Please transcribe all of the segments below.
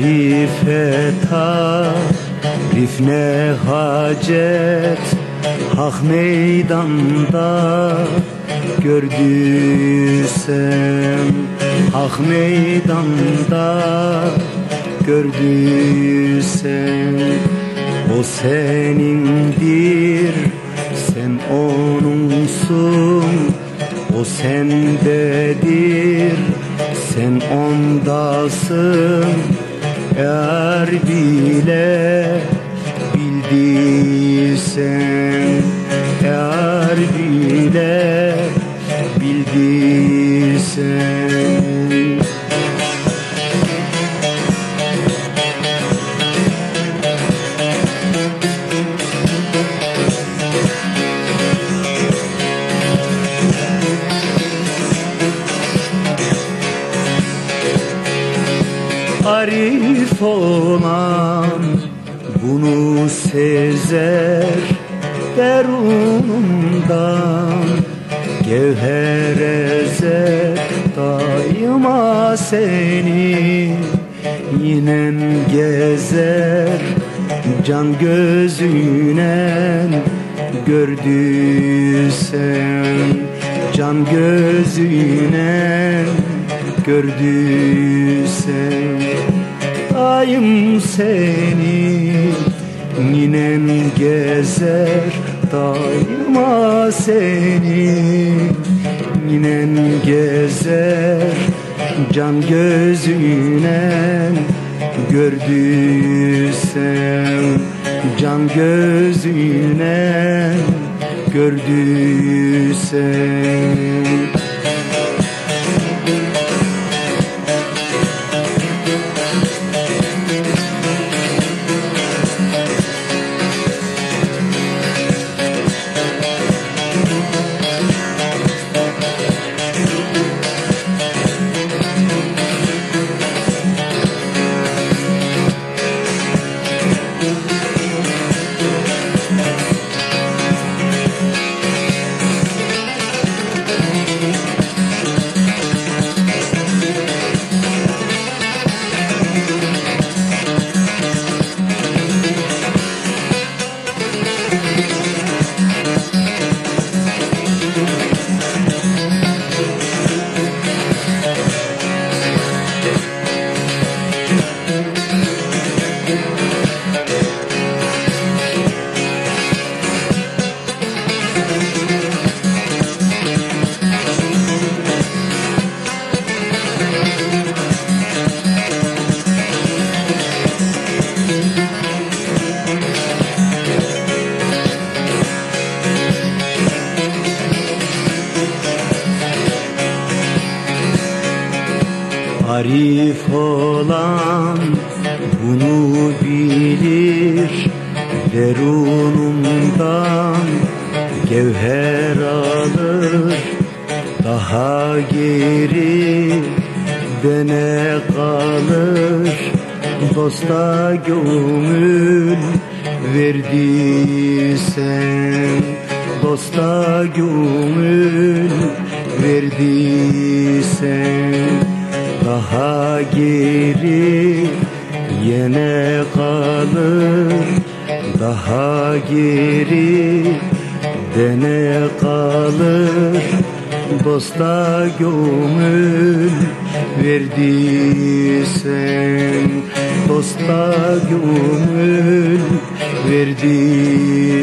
Arife tarif ne hacet Hak meydanda gördüysem Hak meydanda gördüysem O senindir sen onunsun O sendedir sen ondasın eğer bile bildiysen Eğer bile bildiysen Arif olan bunu sezer derunumdan Gevher ezer daima seni Yinen gezer can gözünen gördüysen Can gözünen gördüysen Dayım seni. Ninen gezer Daima seni. Ninen gezer Can gözünen gördüysem. Can gözünen gördüysem Arif olan bunu bilir. Derunumdan gevher alır. Daha geri dene kalır. Dosta gönül verdiysen Dosta gönül verdiysen daha geri yine kalır. Daha geri dene kalır. Dosta gönül verdiysen Dosta gönül verdiysen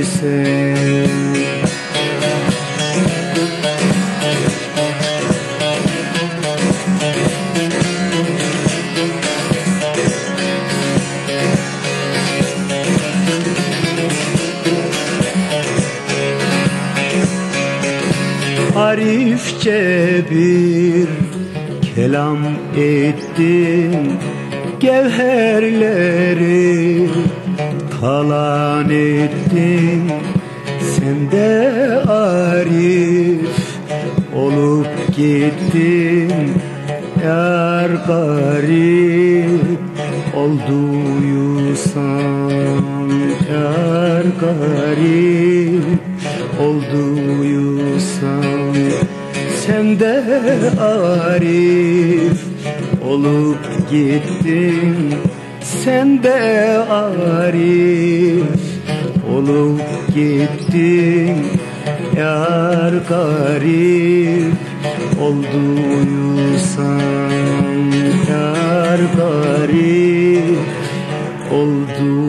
Arifçe bir kelam ettin. Gevherleri talan ettin. Sen de arif olup gittin. Yar garip olduysan Yar garip olduysan sen de arif olup gittin. Sen de arif olup gittin. Yar garip olduysan yar garip olduysan.